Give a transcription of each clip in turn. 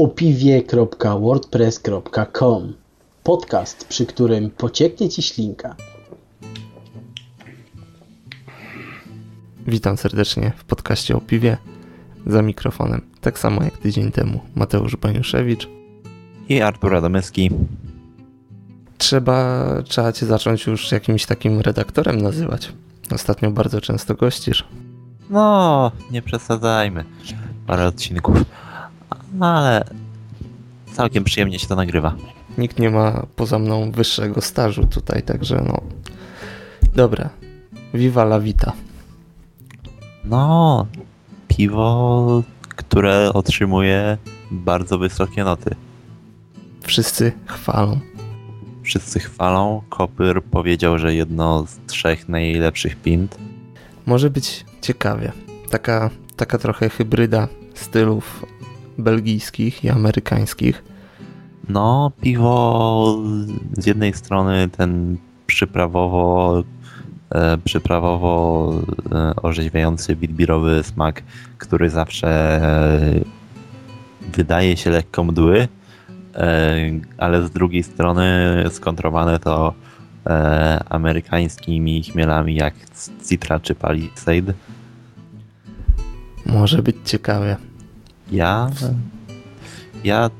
opiwie.wordpress.com Podcast, przy którym pocieknie Ci ślinka. Witam serdecznie w podcaście o piwie za mikrofonem. Tak samo jak tydzień temu Mateusz Baniuszewicz i Artur Adamecki. Trzeba, trzeba cię zacząć już jakimś takim redaktorem nazywać. Ostatnio bardzo często gościsz. No, nie przesadzajmy. Parę odcinków. Ale całkiem przyjemnie się to nagrywa. Nikt nie ma poza mną wyższego stażu tutaj, także no. Dobra. Viva la vita. No, piwo, które otrzymuje bardzo wysokie noty. Wszyscy chwalą. Wszyscy chwalą. Kopyr powiedział, że jedno z trzech najlepszych pint. Może być ciekawie. Taka, taka trochę hybryda stylów belgijskich i amerykańskich. No, piwo z jednej strony ten przyprawowo e, przyprawowo e, orzeźwiający bitbirowy smak, który zawsze e, wydaje się lekko mdły, e, ale z drugiej strony skontrowane to e, amerykańskimi chmielami jak Citra czy Palisade. Może być ciekawie. Ja, ja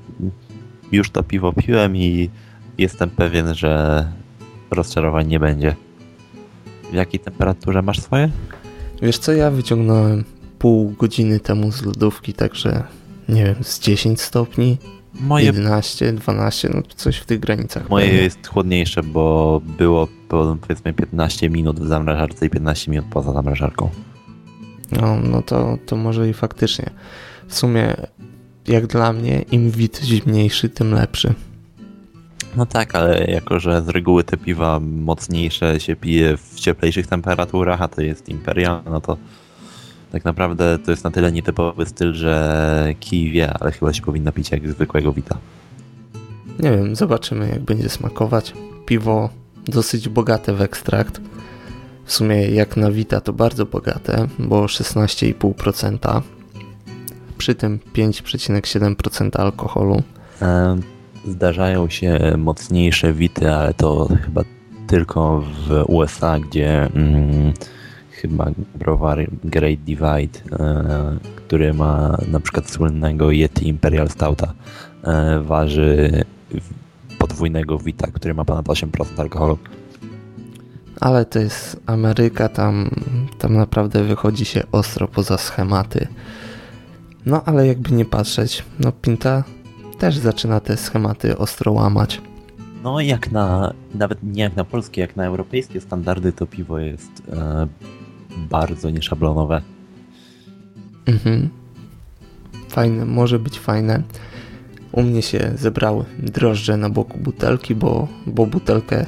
już to piwo piłem i jestem pewien, że rozczarowań nie będzie. W jakiej temperaturze masz swoje? Wiesz co, ja wyciągnąłem pół godziny temu z lodówki, także nie wiem, z 10 stopni, moje... 11, 12, no coś w tych granicach. Moje pewnie. jest chłodniejsze, bo było powiedzmy 15 minut w zamrażarce i 15 minut poza zamrażarką. No, no to, to może i faktycznie. W sumie, jak dla mnie, im wid zimniejszy, tym lepszy. No tak, ale jako, że z reguły te piwa mocniejsze się pije w cieplejszych temperaturach, a to jest Imperial, no to tak naprawdę to jest na tyle nietypowy styl, że kij wie, ale chyba się powinno pić jak zwykłego wita. Nie wiem, zobaczymy jak będzie smakować. Piwo dosyć bogate w ekstrakt. W sumie jak na wita to bardzo bogate, bo 16,5%. Przy tym 5,7% alkoholu. Zdarzają się mocniejsze wity, ale to chyba tylko w USA, gdzie mm, chyba browar Great Divide, e, który ma na przykład słynnego Yeti Imperial Stouta, e, waży podwójnego wita, który ma ponad 8% alkoholu. Ale to jest Ameryka, tam, tam naprawdę wychodzi się ostro poza schematy. No ale jakby nie patrzeć, no Pinta też zaczyna te schematy ostro łamać. No jak na, nawet nie jak na polskie, jak na europejskie standardy to piwo jest e, bardzo nieszablonowe. Mhm. Fajne, może być fajne. U mnie się zebrały drożdże na boku butelki, bo, bo butelkę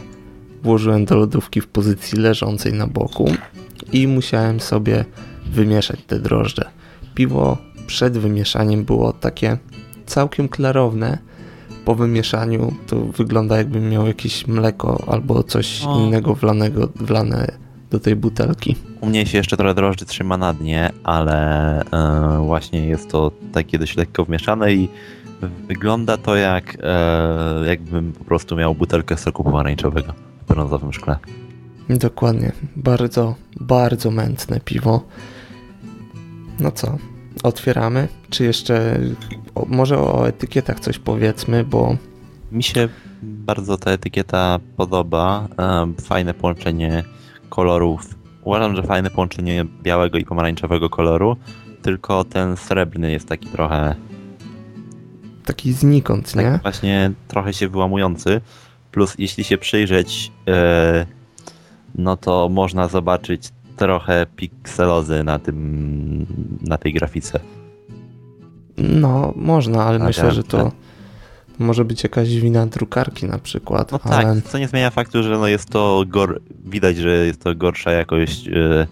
włożyłem do lodówki w pozycji leżącej na boku i musiałem sobie wymieszać te drożdże. Piwo przed wymieszaniem było takie całkiem klarowne. Po wymieszaniu to wygląda jakbym miał jakieś mleko albo coś o. innego wlanego, wlane do tej butelki. U mnie się jeszcze trochę drożdży trzyma na dnie, ale yy, właśnie jest to takie dość lekko wmieszane i wygląda to jak yy, jakbym po prostu miał butelkę soku pomarańczowego w brązowym szkle. Dokładnie. Bardzo, bardzo mętne piwo. No co, otwieramy? Czy jeszcze o, może o etykietach coś powiedzmy, bo... Mi się bardzo ta etykieta podoba. Fajne połączenie kolorów. Uważam, że fajne połączenie białego i pomarańczowego koloru, tylko ten srebrny jest taki trochę... Taki znikąd, tak nie? właśnie trochę się wyłamujący. Plus jeśli się przyjrzeć, yy, no to można zobaczyć trochę pikselozy na tym, na tej grafice. No, można, ale myślę, że to może być jakaś wina drukarki na przykład. No tak, ale... tak, co nie zmienia faktu, że no jest to gor... widać, że jest to gorsza jakość e,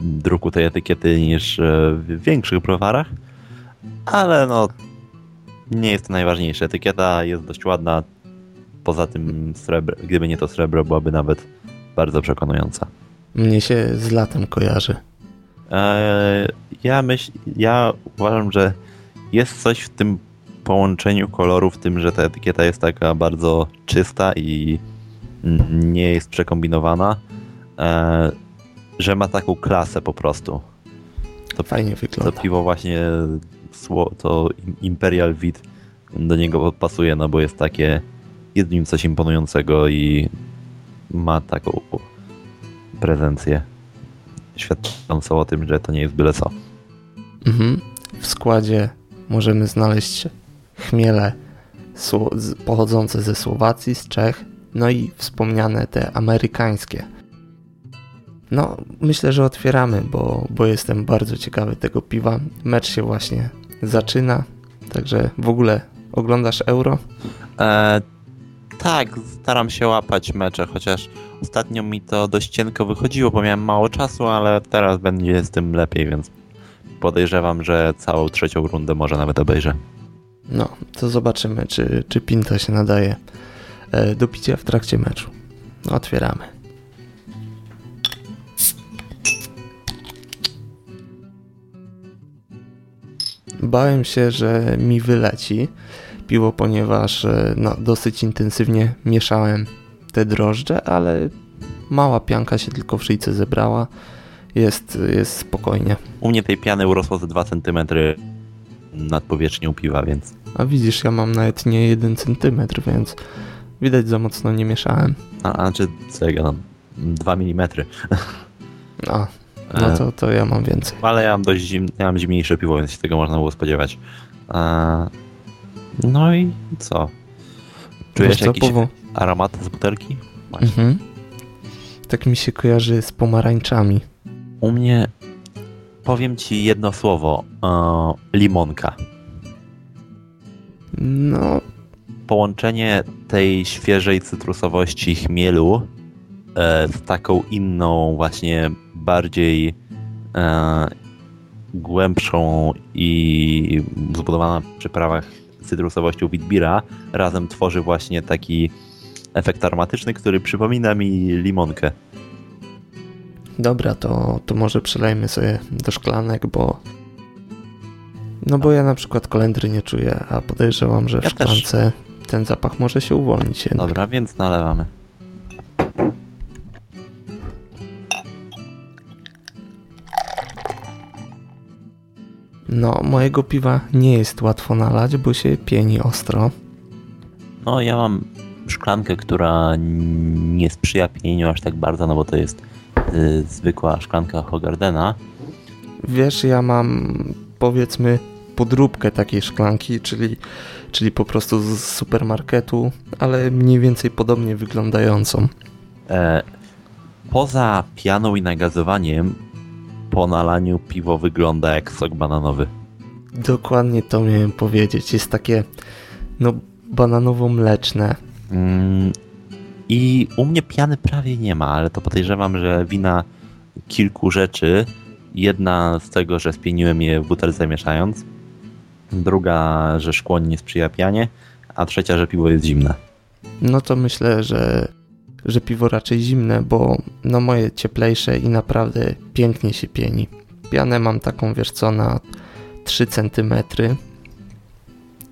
druku tej etykiety niż e, w większych browarach, ale no nie jest to najważniejsze. Etykieta jest dość ładna, poza tym srebr... gdyby nie to srebro, byłaby nawet bardzo przekonująca. Mnie się z latem kojarzy. Eee, ja myśl, ja uważam, że jest coś w tym połączeniu kolorów, tym, że ta etykieta jest taka bardzo czysta i nie jest przekombinowana, e, że ma taką klasę po prostu. To fajnie wygląda. To piwo właśnie, to Imperial Wit do niego pasuje, no bo jest takie jednym coś imponującego i ma taką prezencję świadczącą o tym, że to nie jest byle co. Mhm. W składzie możemy znaleźć chmiele pochodzące ze Słowacji, z Czech, no i wspomniane te amerykańskie. No, myślę, że otwieramy, bo, bo jestem bardzo ciekawy tego piwa. Mecz się właśnie zaczyna, także w ogóle oglądasz Euro? E, tak, staram się łapać mecze, chociaż ostatnio mi to dość cienko wychodziło, bo miałem mało czasu, ale teraz będzie z tym lepiej, więc podejrzewam, że całą trzecią rundę może nawet obejrzę. No, to zobaczymy, czy, czy Pinto się nadaje e, do picia w trakcie meczu. Otwieramy. Bałem się, że mi wyleci piwo, ponieważ e, no, dosyć intensywnie mieszałem te drożdże, ale mała pianka się tylko w szyjce zebrała. Jest, jest spokojnie. U mnie tej piany urosło ze 2 cm nad powierzchnią piwa, więc... A widzisz, ja mam nawet nie 1 cm, więc widać za mocno nie mieszałem. A, a czy co ja mam? 2 mm. A, no to, to ja mam więcej. Ale ja mam dość zim, ja mam zimniejsze piwo, więc się tego można było spodziewać. No i co? Czujesz jakiś aromat z butelki? Mhm. Tak mi się kojarzy z pomarańczami. U mnie powiem ci jedno słowo. E, limonka. No. Połączenie tej świeżej cytrusowości chmielu e, z taką inną, właśnie bardziej e, głębszą i zbudowaną na przyprawach cytrusowością Witbira razem tworzy właśnie taki efekt aromatyczny, który przypomina mi limonkę. Dobra, to, to może przelejmy sobie do szklanek, bo no bo ja na przykład kolendry nie czuję, a podejrzewam, że w ja szklance też. ten zapach może się uwolnić. Jednak. Dobra, więc nalewamy. No, mojego piwa nie jest łatwo nalać, bo się pieni ostro. No, ja mam szklankę, która nie sprzyja pienieniu aż tak bardzo, no bo to jest y, zwykła szklanka Hogardena. Wiesz, ja mam powiedzmy podróbkę takiej szklanki, czyli, czyli po prostu z supermarketu, ale mniej więcej podobnie wyglądającą. E, poza pianą i nagazowaniem po nalaniu piwo wygląda jak sok bananowy. Dokładnie to miałem powiedzieć. Jest takie no bananowo-mleczne. Mm, I u mnie piany prawie nie ma, ale to podejrzewam, że wina kilku rzeczy. Jedna z tego, że spieniłem je w butelce mieszając. Druga, że szkło nie sprzyja pianie. A trzecia, że piwo jest zimne. No to myślę, że że piwo raczej zimne, bo no moje cieplejsze i naprawdę pięknie się pieni. Pianę mam taką, wiesz co, na 3 cm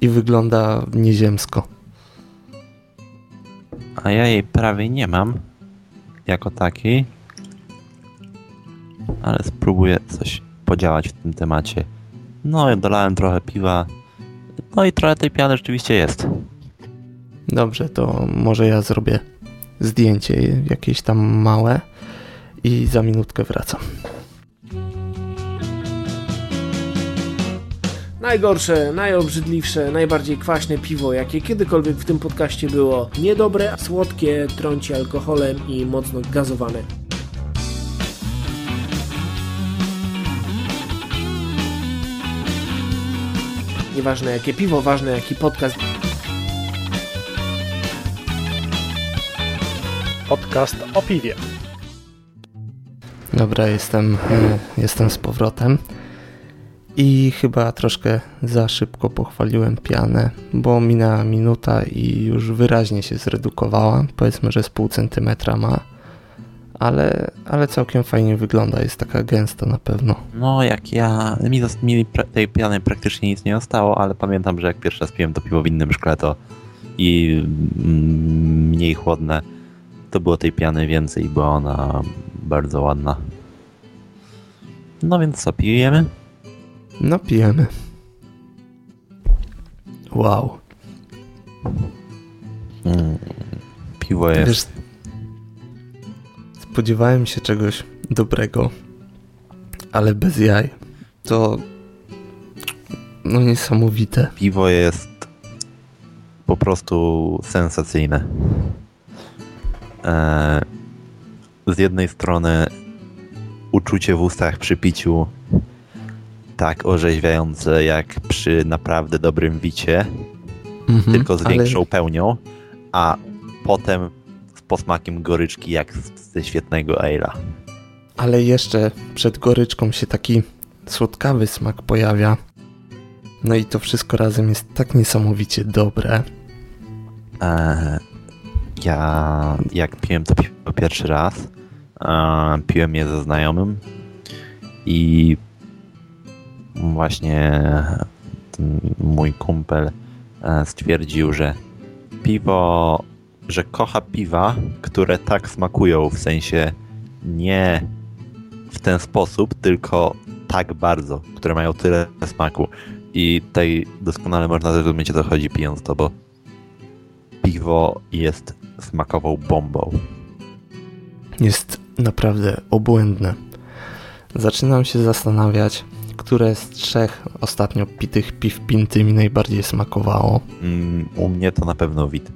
i wygląda nieziemsko. A ja jej prawie nie mam jako takiej, ale spróbuję coś podziałać w tym temacie. No, dolałem trochę piwa, no i trochę tej piany rzeczywiście jest. Dobrze, to może ja zrobię zdjęcie jakieś tam małe i za minutkę wracam. Najgorsze, najobrzydliwsze, najbardziej kwaśne piwo, jakie kiedykolwiek w tym podcaście było. Niedobre, słodkie, trąci alkoholem i mocno gazowane. Nieważne jakie piwo, ważne jaki podcast. Podcast o piwie. Dobra, jestem, e, jestem z powrotem. I chyba troszkę za szybko pochwaliłem pianę, bo minęła minuta i już wyraźnie się zredukowała. Powiedzmy, że z pół centymetra ma. ale, ale całkiem fajnie wygląda, jest taka gęsta na pewno. No, jak ja, mi, mi tej piany praktycznie nic nie zostało, ale pamiętam, że jak pierwszy raz piłem to piwo w innym szkle to i mm, mniej chłodne, to było tej piany więcej, była ona bardzo ładna. No więc co, pijemy? No pijemy. Wow. Mm, piwo jest... Wiesz, spodziewałem się czegoś dobrego, ale bez jaj. To no niesamowite. Piwo jest po prostu sensacyjne. Eee, z jednej strony uczucie w ustach przy piciu tak orzeźwiające jak przy naprawdę dobrym wicie, mhm, tylko z większą ale... pełnią, a potem z posmakiem goryczki jak ze świetnego ale'a. Ale jeszcze przed goryczką się taki słodkawy smak pojawia. No i to wszystko razem jest tak niesamowicie dobre. Eee, ja jak piłem to piwo pierwszy raz, piłem je ze znajomym i właśnie mój kumpel e, stwierdził, że piwo, że kocha piwa, które tak smakują, w sensie nie w ten sposób, tylko tak bardzo, które mają tyle smaku. I tutaj doskonale można zrozumieć, o co chodzi pijąc to, bo piwo jest smakową bombą. Jest naprawdę obłędne. Zaczynam się zastanawiać, które z trzech ostatnio pitych piw pinty mi najbardziej smakowało. Mm, u mnie to na pewno wit.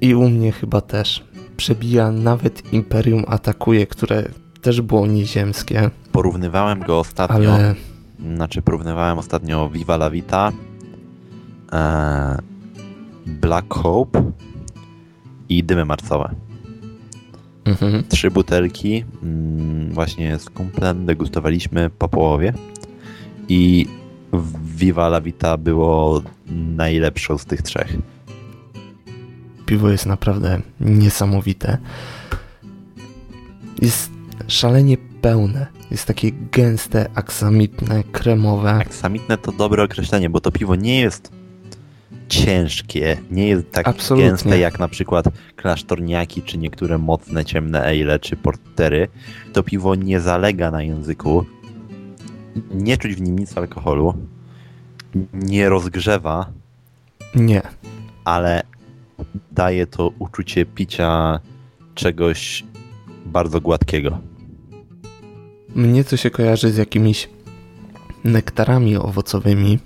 I u mnie chyba też. Przebija nawet Imperium Atakuje, które też było nieziemskie. Porównywałem go ostatnio. Ale... Znaczy, porównywałem ostatnio Viva la Vita, e, Black Hope i Dymy Marcowe. Mhm. Trzy butelki. Mm, właśnie z kumplem degustowaliśmy po połowie i Viva la Vita było najlepszą z tych trzech. Piwo jest naprawdę niesamowite. Jest szalenie pełne. Jest takie gęste, aksamitne, kremowe. Aksamitne to dobre określenie, bo to piwo nie jest ciężkie, nie jest tak Absolutnie. gęste jak na przykład klasztorniaki, czy niektóre mocne, ciemne ale, czy portery. To piwo nie zalega na języku, nie czuć w nim nic alkoholu, nie rozgrzewa. Nie. Ale daje to uczucie picia czegoś bardzo gładkiego. Mnie to się kojarzy z jakimiś nektarami owocowymi.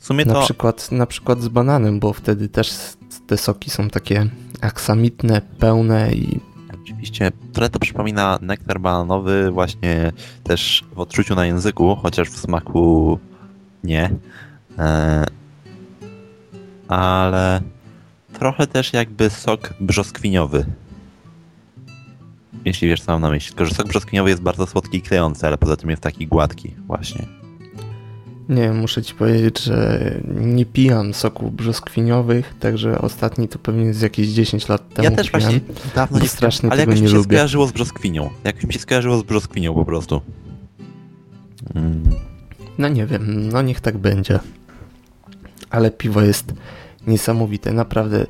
W sumie to... Na przykład, na przykład z bananem, bo wtedy też te soki są takie aksamitne, pełne i Oczywiście trochę to przypomina nektar bananowy właśnie też w odczuciu na języku, chociaż w smaku nie. E, ale trochę też jakby sok brzoskwiniowy. Jeśli wiesz co mam na myśli. Tylko, że sok brzoskwiniowy jest bardzo słodki i klejący, ale poza tym jest taki gładki właśnie. Nie, muszę ci powiedzieć, że nie pijam soków brzoskwiniowych, także ostatni to pewnie z jakieś 10 lat temu Ja też właśnie dawno nie strasznie ale jakoś mi się lubię. skojarzyło z brzoskwinią. Jakoś mi się skojarzyło z brzoskwinią po prostu. Mm. No nie wiem, no niech tak będzie. Ale piwo jest niesamowite, naprawdę.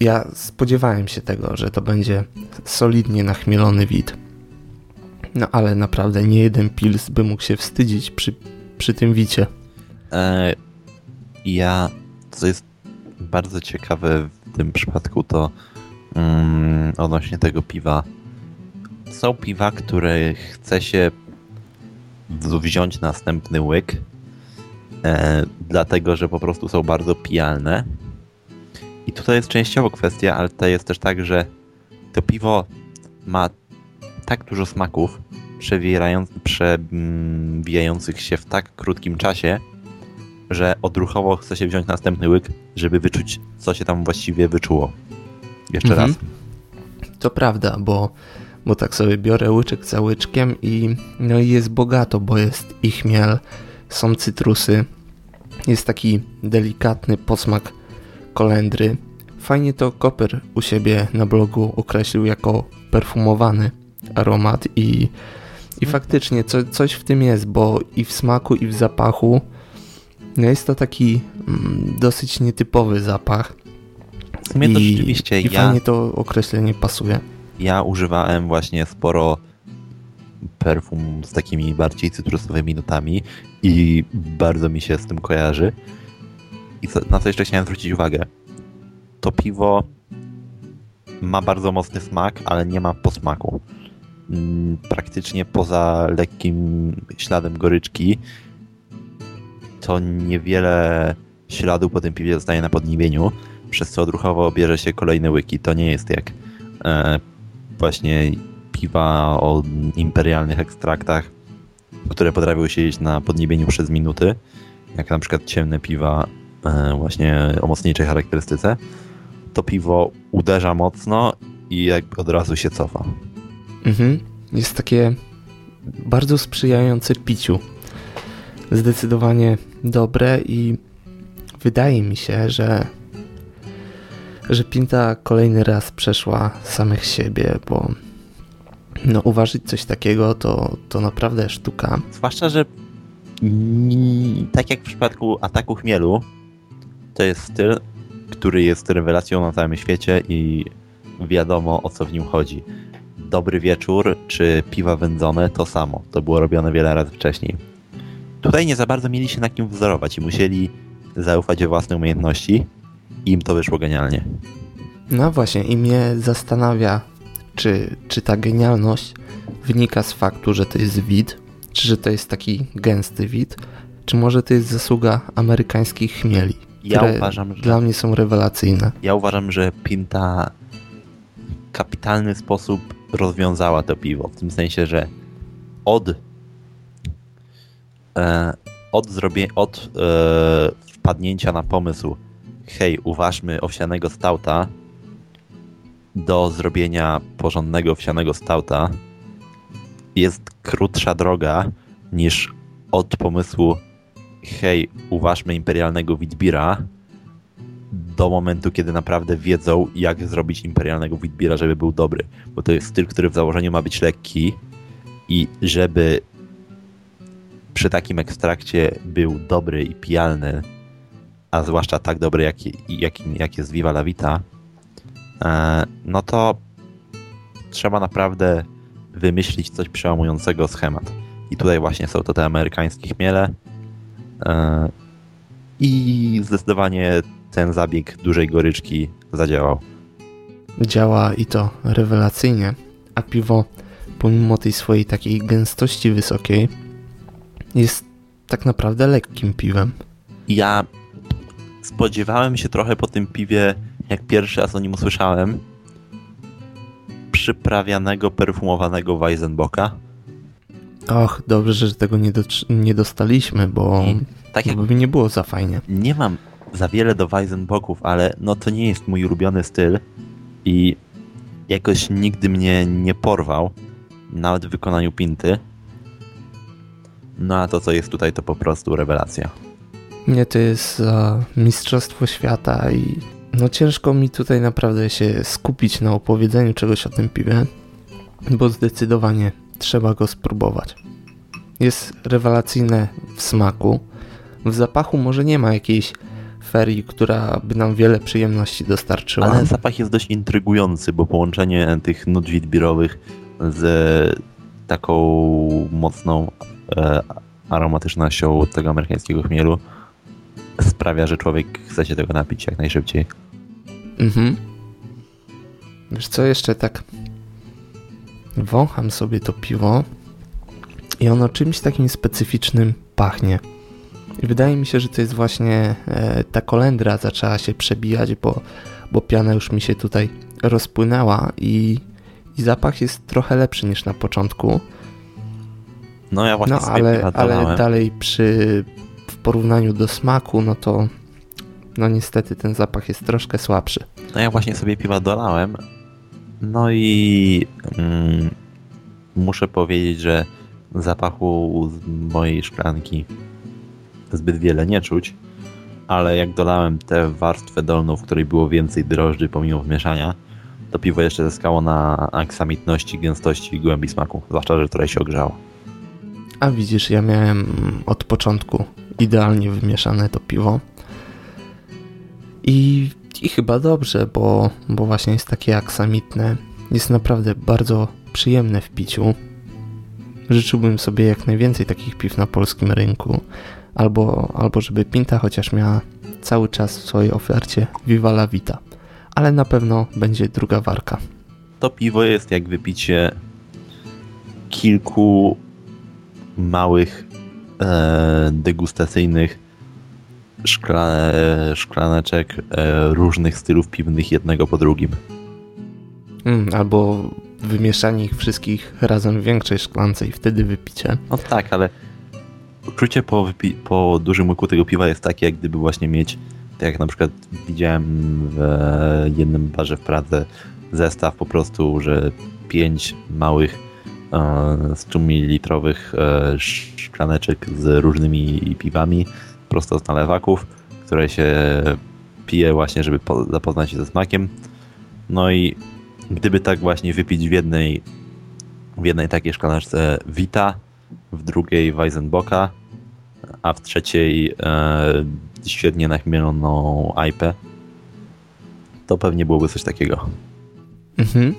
Ja spodziewałem się tego, że to będzie solidnie nachmielony wid. No ale naprawdę nie jeden pils by mógł się wstydzić przy przy tym wicie? E, ja, co jest bardzo ciekawe w tym przypadku, to mm, odnośnie tego piwa. Są piwa, które chce się wziąć następny łyk, e, dlatego że po prostu są bardzo pijalne. I tutaj jest częściowo kwestia, ale to jest też tak, że to piwo ma tak dużo smaków, przewijających się w tak krótkim czasie, że odruchowo chce się wziąć następny łyk, żeby wyczuć, co się tam właściwie wyczuło. Jeszcze mhm. raz. To prawda, bo, bo tak sobie biorę łyczek za łyczkiem i no i jest bogato, bo jest i chmiel, są cytrusy, jest taki delikatny posmak kolendry, fajnie to Koper u siebie na blogu określił jako perfumowany aromat i, i faktycznie co, coś w tym jest, bo i w smaku i w zapachu no jest to taki mm, dosyć nietypowy zapach. W sumie to rzeczywiście I ja, fajnie to określenie pasuje. ja używałem właśnie sporo perfum z takimi bardziej cytrusowymi nutami i bardzo mi się z tym kojarzy. I na co jeszcze chciałem zwrócić uwagę. To piwo ma bardzo mocny smak, ale nie ma posmaku. Mm, Praktycznie poza lekkim śladem goryczki to niewiele śladu po tym piwie zostaje na podniebieniu, przez co odruchowo bierze się kolejne łyki. To nie jest jak e, właśnie piwa o imperialnych ekstraktach, które potrafią siedzieć na podniebieniu przez minuty, jak na przykład ciemne piwa e, właśnie o mocniejszej charakterystyce. To piwo uderza mocno i jakby od razu się cofa. Mhm. Jest takie bardzo sprzyjające piciu. Zdecydowanie dobre i wydaje mi się, że że Pinta kolejny raz przeszła samych siebie, bo no uważać coś takiego to, to naprawdę sztuka. Zwłaszcza, że tak jak w przypadku ataku chmielu, to jest styl, który jest rewelacją na całym świecie i wiadomo o co w nim chodzi. Dobry wieczór czy piwa wędzone to samo. To było robione wiele razy wcześniej. Tutaj nie za bardzo mieli się na kim wzorować i musieli zaufać we własne umiejętności i im to wyszło genialnie. No właśnie i mnie zastanawia, czy, czy ta genialność wynika z faktu, że to jest wid, czy że to jest taki gęsty wid, czy może to jest zasługa amerykańskich chmieli, Ja które uważam, że dla mnie są rewelacyjne. Ja uważam, że Pinta w kapitalny sposób rozwiązała to piwo. W tym sensie, że od e, od, zrobie, od e, wpadnięcia na pomysł hej, uważmy owsianego stauta do zrobienia porządnego owsianego stauta jest krótsza droga niż od pomysłu hej, uważmy imperialnego Witbira do momentu, kiedy naprawdę wiedzą, jak zrobić imperialnego Witbira, żeby był dobry. Bo to jest styl, który w założeniu ma być lekki i żeby przy takim ekstrakcie był dobry i pijalny, a zwłaszcza tak dobry, jak, jak, jak jest Viva la Vita, e, no to trzeba naprawdę wymyślić coś przełamującego schemat. I tutaj właśnie są to te amerykańskie chmiele. E, I zdecydowanie ten zabieg dużej goryczki zadziałał. Działa i to rewelacyjnie, a piwo pomimo tej swojej takiej gęstości wysokiej jest tak naprawdę lekkim piwem. Ja spodziewałem się trochę po tym piwie, jak pierwszy raz o nim usłyszałem, przyprawianego, perfumowanego Weizenbocka. Och, dobrze, że tego nie, do, nie dostaliśmy, bo tak jak bo by nie było za fajnie. nie mam za wiele do Weizenbocków, ale no to nie jest mój ulubiony styl i jakoś nigdy mnie nie porwał, nawet w wykonaniu pinty. No a to, co jest tutaj, to po prostu rewelacja. Nie, to jest e, mistrzostwo świata i no ciężko mi tutaj naprawdę się skupić na opowiedzeniu czegoś o tym piwie, bo zdecydowanie trzeba go spróbować. Jest rewelacyjne w smaku. W zapachu może nie ma jakiejś ferii, która by nam wiele przyjemności dostarczyła. Ale zapach jest dość intrygujący, bo połączenie tych nut witbirowych z taką mocną e, aromatycznością tego amerykańskiego chmielu sprawia, że człowiek chce się tego napić jak najszybciej. Mhm. Wiesz co, jeszcze tak wącham sobie to piwo i ono czymś takim specyficznym pachnie. I wydaje mi się, że to jest właśnie e, ta kolendra zaczęła się przebijać, bo, bo piana już mi się tutaj rozpłynęła i, i zapach jest trochę lepszy niż na początku. No ja właśnie No ale, ale dalej przy w porównaniu do smaku, no to no niestety ten zapach jest troszkę słabszy. No ja właśnie sobie piwa dolałem. No i mm, muszę powiedzieć, że zapachu z mojej szklanki zbyt wiele nie czuć. ale jak dolałem tę warstwę dolną, w której było więcej drożdży pomimo wmieszania, to piwo jeszcze zyskało na aksamitności, gęstości i głębi smaku, zwłaszcza, że trochę się ogrzało. A widzisz, ja miałem od początku idealnie wymieszane to piwo. I, i chyba dobrze, bo, bo właśnie jest takie aksamitne. Jest naprawdę bardzo przyjemne w piciu. Życzyłbym sobie jak najwięcej takich piw na polskim rynku. Albo, albo żeby Pinta chociaż miała cały czas w swojej ofercie Viva la Vita. Ale na pewno będzie druga warka. To piwo jest jak wypicie kilku małych e, degustacyjnych szkla, szklaneczek e, różnych stylów piwnych jednego po drugim. Mm, albo wymieszanie ich wszystkich razem w większej szklance i wtedy wypicie. No tak, ale uczucie po, po dużym łyku tego piwa jest takie, jak gdyby właśnie mieć, tak jak na przykład widziałem w jednym barze w Pradze, zestaw po prostu, że pięć małych e, 100 ml e, szklaneczek z różnymi piwami prosto z nalewaków, które się pije właśnie, żeby po, zapoznać się ze smakiem. No i gdyby tak właśnie wypić w jednej, w jednej takiej szklaneczce Vita, w drugiej Weizenbocka, a w trzeciej e, świetnie nachmieloną IPę, to pewnie byłoby coś takiego. Mhm.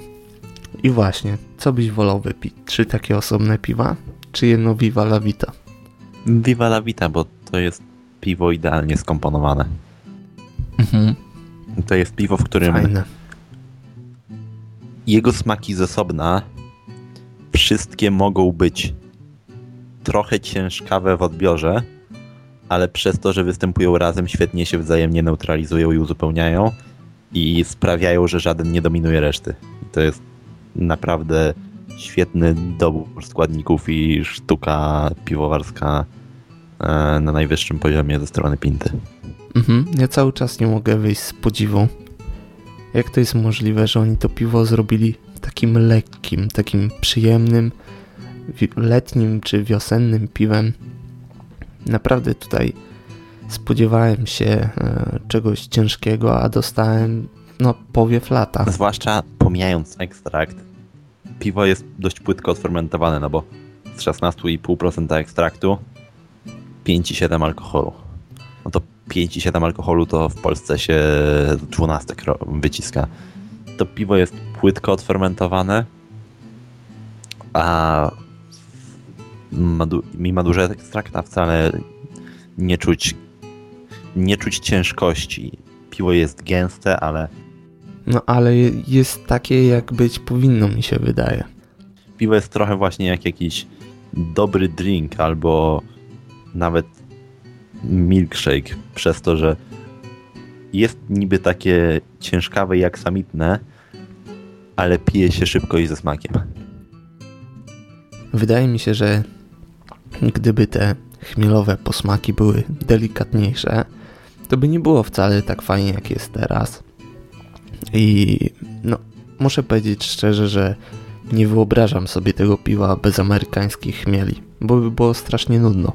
I właśnie, co byś wolał wypić? Trzy takie osobne piwa, czy jedno Viva la Vita? Viva la Vita, bo to jest piwo idealnie skomponowane. Mhm. To jest piwo, w którym Fajne. jego smaki z osobna wszystkie mogą być trochę ciężkawe w odbiorze, ale przez to, że występują razem, świetnie się wzajemnie neutralizują i uzupełniają i sprawiają, że żaden nie dominuje reszty. I to jest naprawdę świetny dobór składników i sztuka piwowarska e, na najwyższym poziomie ze strony Pinty. Mhm. Ja cały czas nie mogę wyjść z podziwu. Jak to jest możliwe, że oni to piwo zrobili takim lekkim, takim przyjemnym, letnim czy wiosennym piwem? Naprawdę tutaj spodziewałem się e, czegoś ciężkiego, a dostałem no powiew lata. Zwłaszcza pomijając ekstrakt, piwo jest dość płytko odfermentowane, no bo z 16,5% ekstraktu 5,7 alkoholu. No to 5,7 alkoholu to w Polsce się 12 wyciska. To piwo jest płytko odfermentowane, a mimo duży ekstrakt, a wcale nie czuć, nie czuć ciężkości. Piwo jest gęste, ale No ale je- jest takie, jak być powinno, mi się wydaje. piwo jest trochę właśnie jak jakiś dobry drink albo nawet milkshake przez to, że jest niby takie ciężkawe i aksamitne, ale pije się szybko i ze smakiem. Wydaje mi się, że gdyby te chmielowe posmaki były delikatniejsze, to by nie było wcale tak fajnie, jak jest teraz. I no, muszę powiedzieć szczerze, że nie wyobrażam sobie tego piwa bez amerykańskich chmieli, bo by było strasznie nudno.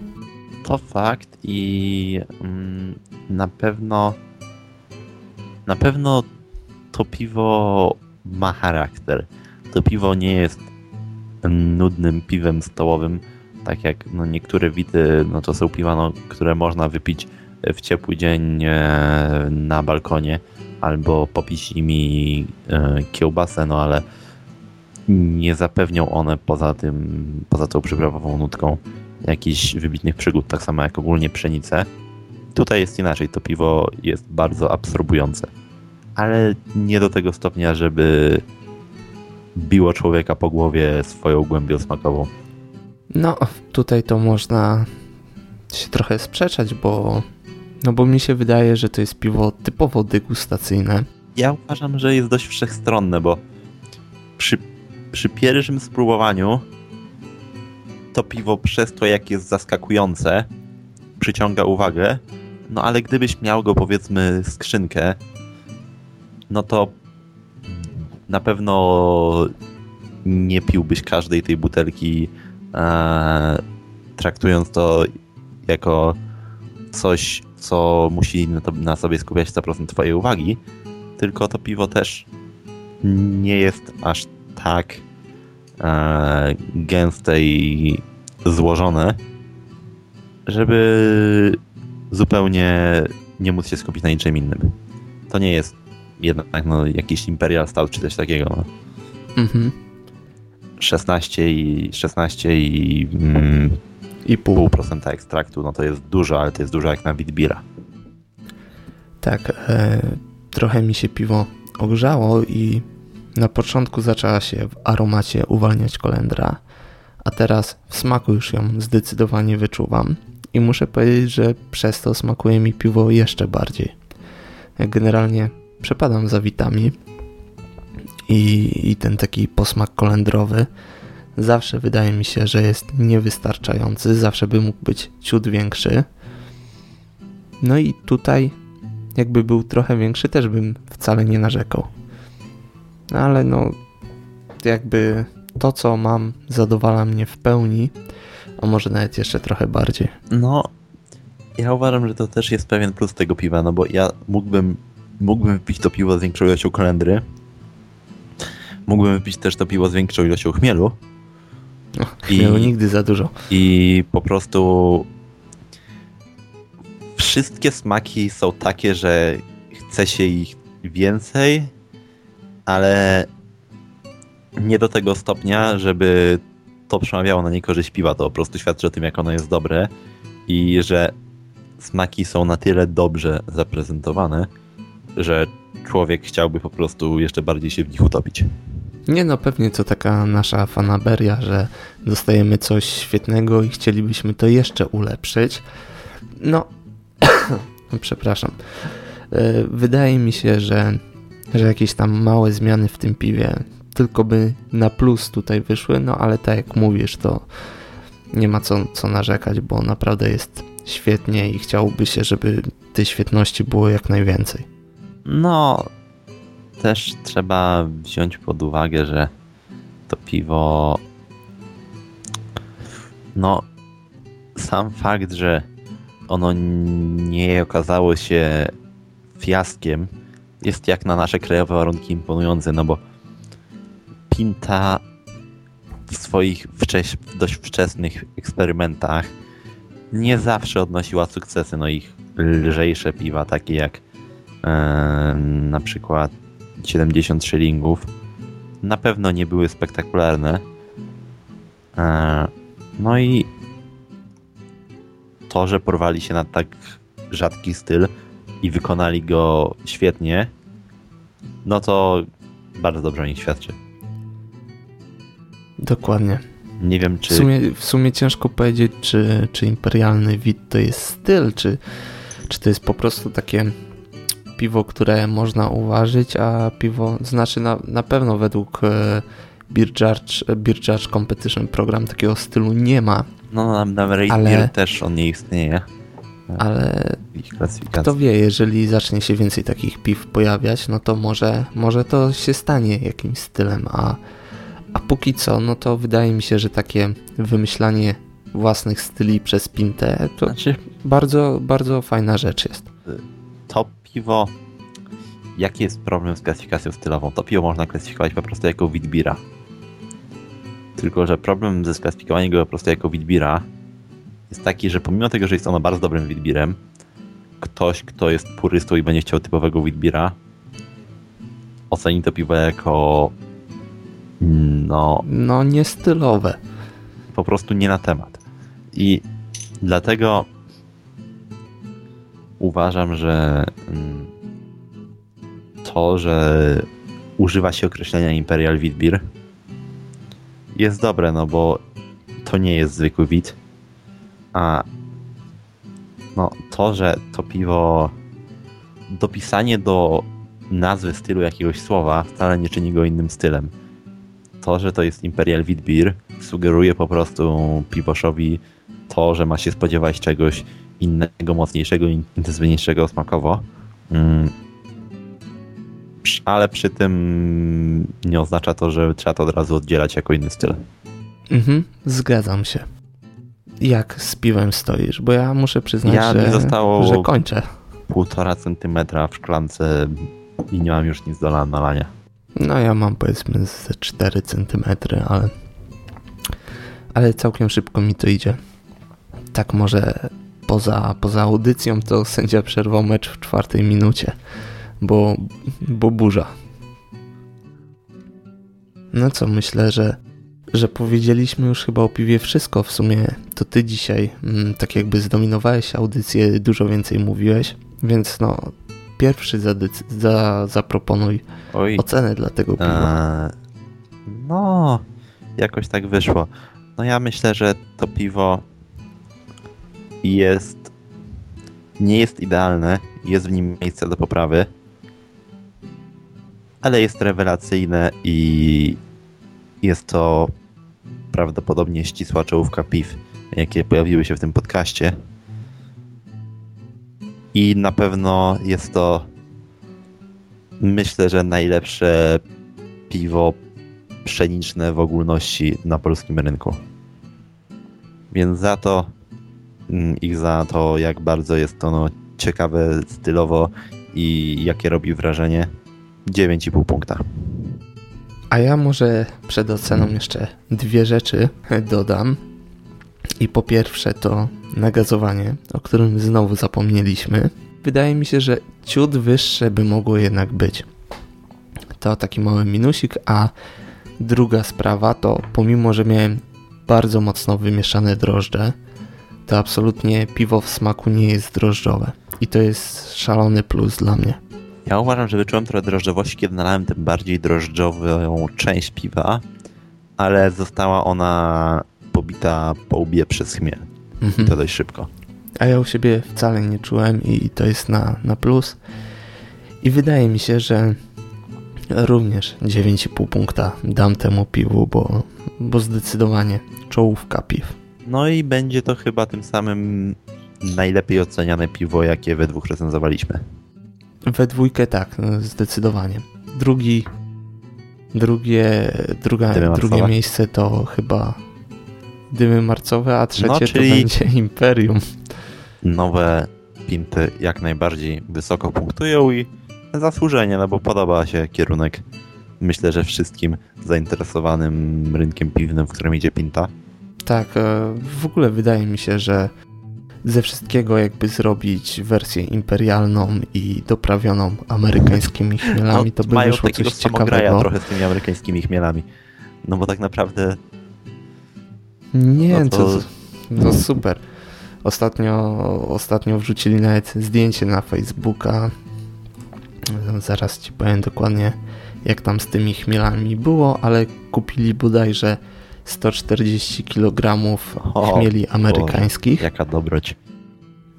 To fakt i mm, na pewno na pewno to piwo ma charakter. To piwo nie jest nudnym piwem stołowym, tak jak no, niektóre wity, no to są piwa, no, które można wypić w ciepły dzień e, na balkonie albo popić nimi e, kiełbasę, no ale nie zapewnią one poza tym, poza tą przyprawową nutką jakichś wybitnych przygód, tak samo jak ogólnie pszenice. Tutaj jest inaczej, to piwo jest bardzo absorbujące, ale nie do tego stopnia, żeby biło człowieka po głowie swoją głębią smakową. No, tutaj to można się trochę sprzeczać, bo no bo mi się wydaje, że to jest piwo typowo degustacyjne. Ja uważam, że jest dość wszechstronne, bo przy, przy pierwszym spróbowaniu to piwo przez to, jak jest zaskakujące, przyciąga uwagę, no ale gdybyś miał go powiedzmy skrzynkę, no to na pewno nie piłbyś każdej tej butelki, traktując to jako coś, co musi na sobie skupiać 100% twojej uwagi, tylko to piwo też nie jest aż tak e, gęste i złożone, żeby zupełnie nie móc się skupić na niczym innym. To nie jest jednak no, jakiś Imperial Stout czy coś takiego. No. Mhm. 16 i 16 i mm, I pół. procenta ekstraktu, no to jest dużo, ale to jest dużo jak na Witbira. Tak, e, trochę mi się piwo ogrzało i na początku zaczęła się w aromacie uwalniać kolendra, a teraz w smaku już ją zdecydowanie wyczuwam i muszę powiedzieć, że przez to smakuje mi piwo jeszcze bardziej. Generalnie przepadam za witami i, i ten taki posmak kolendrowy zawsze wydaje mi się, że jest niewystarczający, zawsze by mógł być ciut większy. No i tutaj jakby był trochę większy, też bym wcale nie narzekał. No ale no, jakby to, co mam, zadowala mnie w pełni, a może nawet jeszcze trochę bardziej. No, ja uważam, że to też jest pewien plus tego piwa, no bo ja mógłbym, mógłbym pić to piwo z większą ilością kolendry, mógłbym pić też to piwo z większą ilością chmielu No, chmielu nigdy za dużo. i po prostu wszystkie smaki są takie, że chce się ich więcej, ale nie do tego stopnia, żeby to przemawiało na niekorzyść piwa. To po prostu świadczy o tym, jak ono jest dobre i że smaki są na tyle dobrze zaprezentowane, że człowiek chciałby po prostu jeszcze bardziej się w nich utopić. Nie no, pewnie to taka nasza fanaberia, że dostajemy coś świetnego i chcielibyśmy to jeszcze ulepszyć. No, przepraszam. E, Wydaje mi się, że, że jakieś tam małe zmiany w tym piwie tylko by na plus tutaj wyszły, no ale tak jak mówisz, to nie ma co, co narzekać, bo naprawdę jest świetnie i chciałoby się, żeby tej świetności było jak najwięcej. No, też trzeba wziąć pod uwagę, że to piwo. No, sam fakt, że ono nie okazało się fiaskiem, jest jak na nasze krajowe warunki imponujące, no bo Pinta w swoich wcześ, dość wczesnych eksperymentach nie zawsze odnosiła sukcesy. No ich lżejsze piwa, takie jak e, na przykład 70 szylingów, na pewno nie były spektakularne. E, no i to, że porwali się na tak rzadki styl i wykonali go świetnie, no to bardzo dobrze o nich świadczy. Dokładnie. Nie wiem, W czy sumie, w sumie ciężko powiedzieć, czy, czy imperialny wit to jest styl, czy, czy to jest po prostu takie piwo, które można uważać, a piwo, znaczy na, na pewno według e, Beer Judge, Beer Judge Competition program takiego stylu nie ma, no, na, na Rate ale- Beer też on nie istnieje. Ale kto wie, jeżeli zacznie się więcej takich piw pojawiać, no to może, może to się stanie jakimś stylem, a, a póki co, no to wydaje mi się, że takie wymyślanie własnych styli przez Pintę to Znaczy, bardzo, bardzo fajna rzecz jest. Piwo. Jaki jest problem z klasyfikacją stylową? To piwo można klasyfikować po prostu jako witbira. Tylko, że problem ze sklasyfikowaniem go po prostu jako witbira jest taki, że pomimo tego, że jest ono bardzo dobrym witbirem, ktoś, kto jest purystą i będzie chciał typowego witbira, oceni to piwo jako no, No nie stylowe. po prostu nie na temat. I dlatego uważam, że mm, to, że używa się określenia Imperial Wheat Beer jest dobre, no bo to nie jest zwykły wit, a no to, że to piwo dopisanie do nazwy stylu jakiegoś słowa wcale nie czyni go innym stylem. To, że to jest Imperial Wheat Beer sugeruje po prostu piwoszowi to, że ma się spodziewać czegoś innego, mocniejszego, in- intensywniejszego smakowo. Mm. Ale przy tym nie oznacza to, że trzeba to od razu oddzielać jako inny styl. Mhm, zgadzam się. jak z piwem stoisz? Bo ja muszę przyznać, Ja że, zostało- że kończę. Półtora centymetra w szklance i nie mam już nic do la- nalania. No ja mam powiedzmy ze 4 cm, ale ale całkiem szybko mi to idzie. Tak może poza, poza audycją to sędzia przerwał mecz w czwartej minucie, bo, bo burza. No co, myślę, że, że powiedzieliśmy już chyba o piwie wszystko. W sumie to ty dzisiaj mm, tak jakby zdominowałeś audycję, dużo więcej mówiłeś, więc no pierwszy za, zaproponuj Oj, ocenę dla tego piwa. Eee, no, jakoś tak wyszło. No ja myślę, że to piwo jest nie jest idealne, jest w nim miejsce do poprawy, ale jest rewelacyjne i jest to prawdopodobnie ścisła czołówka piw, jakie pojawiły się w tym podcaście. I na pewno jest to myślę, że najlepsze piwo pszeniczne w ogólności na polskim rynku. Więc za to mm, i za to, jak bardzo jest to no, ciekawe stylowo i jakie robi wrażenie, 9,5 punkta. A ja może przed oceną jeszcze dwie rzeczy dodam. I po pierwsze to nagazowanie, o którym znowu zapomnieliśmy. Wydaje mi się, że ciut wyższe by mogło jednak być. To taki mały minusik, a druga sprawa to pomimo, że miałem bardzo mocno wymieszane drożdże, to absolutnie piwo w smaku nie jest drożdżowe. I to jest szalony plus dla mnie. Ja uważam, że wyczułem trochę drożdżowości, kiedy nalałem tę bardziej drożdżową część piwa, ale została ona pobita po łbie przez chmiel. I Mhm. to dość szybko. A ja u siebie wcale nie czułem i to jest na, na plus. I wydaje mi się, że również 9,5 punkta dam temu piwu, bo, bo zdecydowanie czołówka piw. No i będzie to chyba tym samym najlepiej oceniane piwo, jakie we dwóch recenzowaliśmy. We dwójkę tak, no, zdecydowanie. Drugi, drugie, druga, drugie miejsce to chyba dymy marcowe, a trzecie No, to czyli- będzie Imperium. Nowe pinty jak najbardziej wysoko punktują i zasłużenie, no bo podoba się kierunek myślę, że wszystkim zainteresowanym rynkiem piwnym, w którym idzie pinta. Tak, e, w ogóle wydaje mi się, że ze wszystkiego jakby zrobić wersję imperialną i doprawioną amerykańskimi chmielami, to by No, wyszło coś ciekawego. trochę z tymi amerykańskimi chmielami. No bo tak naprawdę Nie, No to, to- to super. Ostatnio, ostatnio wrzucili nawet zdjęcie na Facebooka. Zaraz ci powiem dokładnie, jak tam z tymi chmielami było, ale kupili bodajże 140 kg O, chmieli amerykańskich. jaka dobroć.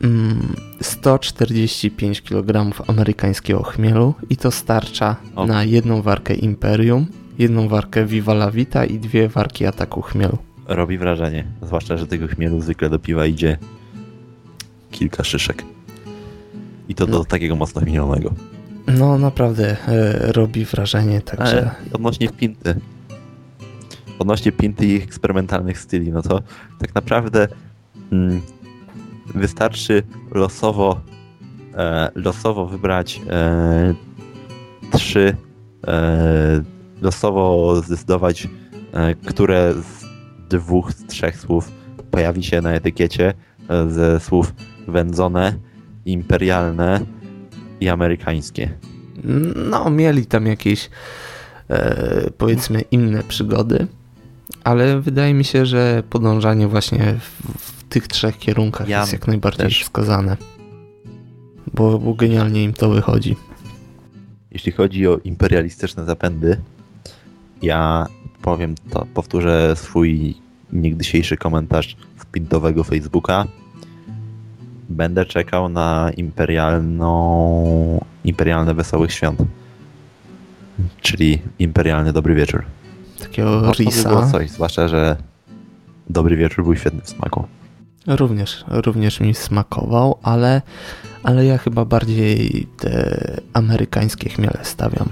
Mm, 145 kg amerykańskiego chmielu i to starcza O. na jedną warkę Imperium, jedną warkę Viva la Vita i dwie warki ataku chmielu. Robi wrażenie. Zwłaszcza, że tego chmielu zwykle do piwa idzie kilka szyszek. I to do No. takiego mocno chmielonego. No naprawdę e, robi wrażenie, także Ale odnośnie pinty. Odnośnie pinty i ich eksperymentalnych styli, no to tak naprawdę mm, wystarczy losowo e, losowo wybrać e, trzy e, losowo zdecydować, e, które z dwóch, z trzech słów pojawi się na etykiecie e, ze słów wędzone, imperialne i amerykańskie. no mieli tam jakieś e, powiedzmy inne przygody, ale wydaje mi się, że podążanie właśnie w, w tych trzech kierunkach Ja jest jak najbardziej też. wskazane. Bo, bo genialnie im to wychodzi. Jeśli chodzi o imperialistyczne zapędy, ja powiem to, powtórzę swój niegdysiejszy komentarz z pintowego Facebooka. Będę czekał na imperialną, imperialne wesołych świąt. Czyli imperialny dobry wieczór. Takiego No, to by risa coś, zwłaszcza, że dobry wieczór był świetny w smaku. również, również mi smakował, ale, ale ja chyba bardziej te amerykańskie chmiele stawiam.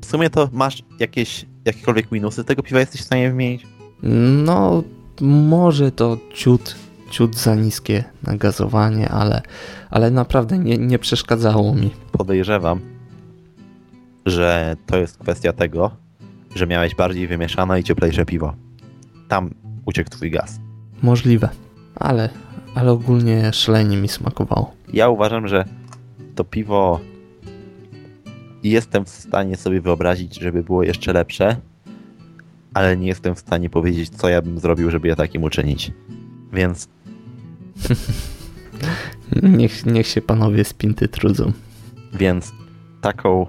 W sumie to masz jakieś, jakiekolwiek minusy tego piwa jesteś w stanie wymienić? No, może to ciut, ciut za niskie nagazowanie, ale, ale naprawdę nie, nie przeszkadzało mi. Podejrzewam, że to jest kwestia tego, że miałeś bardziej wymieszane i cieplejsze piwo. Tam uciekł twój gaz. Możliwe, ale, ale ogólnie szalenie mi smakowało. Ja uważam, że to piwo jestem w stanie sobie wyobrazić, żeby było jeszcze lepsze, ale nie jestem w stanie powiedzieć, co ja bym zrobił, żeby je takim uczynić. Więc Niech, niech się panowie z pinty trudzą. Więc taką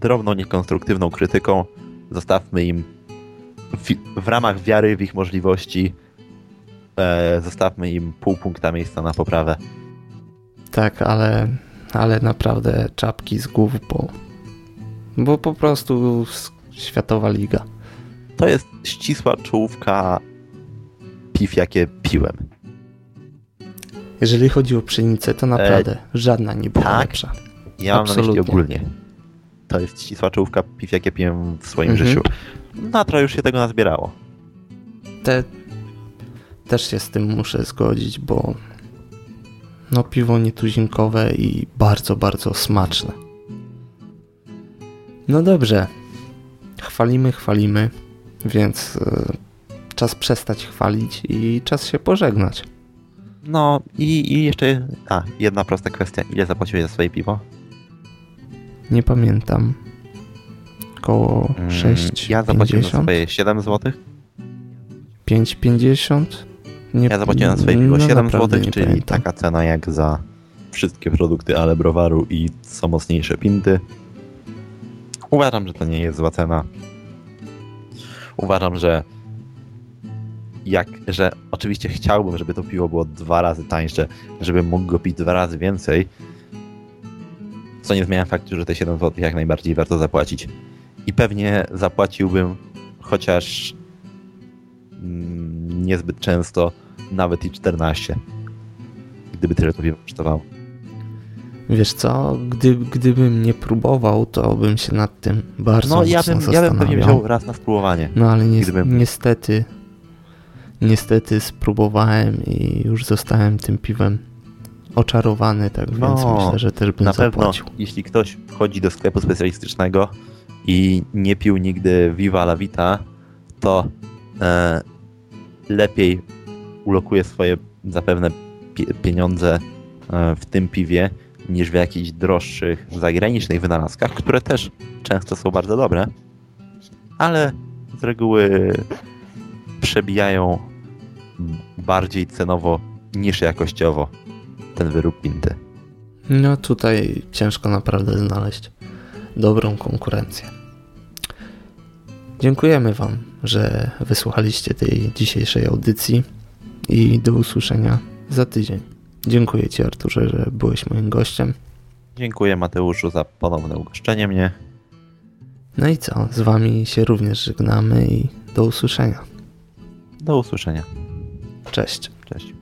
drobną, niekonstruktywną krytyką zostawmy im w, w ramach wiary w ich możliwości e, zostawmy im pół punkta miejsca na poprawę. Tak, ale, ale naprawdę czapki z głów, bo, bo po prostu światowa liga. To jest ścisła czołówka piw, jakie piłem. Jeżeli chodzi o pszenicę, to naprawdę żadna nie była tak? lepsza. Ja mam na myśli Absolutnie. ogólnie. To jest ścisła czołówka piw, jakie piłem w swoim Mhm. życiu. Natra już się tego nazbierało. Te, też się z tym muszę zgodzić, bo no piwo nietuzinkowe i bardzo, bardzo smaczne. No dobrze. Chwalimy, chwalimy, więc e, czas przestać chwalić i czas się pożegnać. No i, i jeszcze a, jedna prosta kwestia. Ile zapłaciłeś za swoje piwo? Nie pamiętam. Koło Mm, 6, Ja zapłaciłem za 50? swoje 7 zł. 5,50? Nie, Ja zapłaciłem za swoje piwo no 7 naprawdę zł, czyli pamiętam. taka cena jak za wszystkie produkty ale browaru i co mocniejsze pinty. Uważam, że to nie jest zła cena. Uważam, że jak, że oczywiście chciałbym, żeby to piwo było dwa razy tańsze, żebym mógł go pić dwa razy więcej, co nie zmienia faktu, że te 7 zł jak najbardziej warto zapłacić. I pewnie zapłaciłbym chociaż mm, niezbyt często, nawet i 14. Gdyby tyle to kosztowało. Wiesz co, Gdy, gdybym nie próbował, to bym się nad tym bardzo No ja bym, ja bym pewnie zastanawiał. wziął raz na spróbowanie. No ale ni gdybym- niestety, niestety spróbowałem i już zostałem tym piwem oczarowany, tak więc No, myślę, że też bym Na pewno, zapłacił. jeśli ktoś wchodzi do sklepu specjalistycznego i nie pił nigdy Viva la Vita, to e, lepiej ulokuje swoje zapewne pie- pieniądze e, w tym piwie, niż w jakichś droższych zagranicznych wynalazkach, które też często są bardzo dobre, ale z reguły przebijają bardziej cenowo niż jakościowo ten wyrób pinty. No tutaj ciężko naprawdę znaleźć dobrą konkurencję. Dziękujemy Wam, że wysłuchaliście tej dzisiejszej audycji i do usłyszenia za tydzień. Dziękuję Ci Arturze, że byłeś moim gościem. Dziękuję Mateuszu za ponowne ugoszczenie mnie. No i co, z Wami się również żegnamy i do usłyszenia. Do usłyszenia. Cześć. Cześć.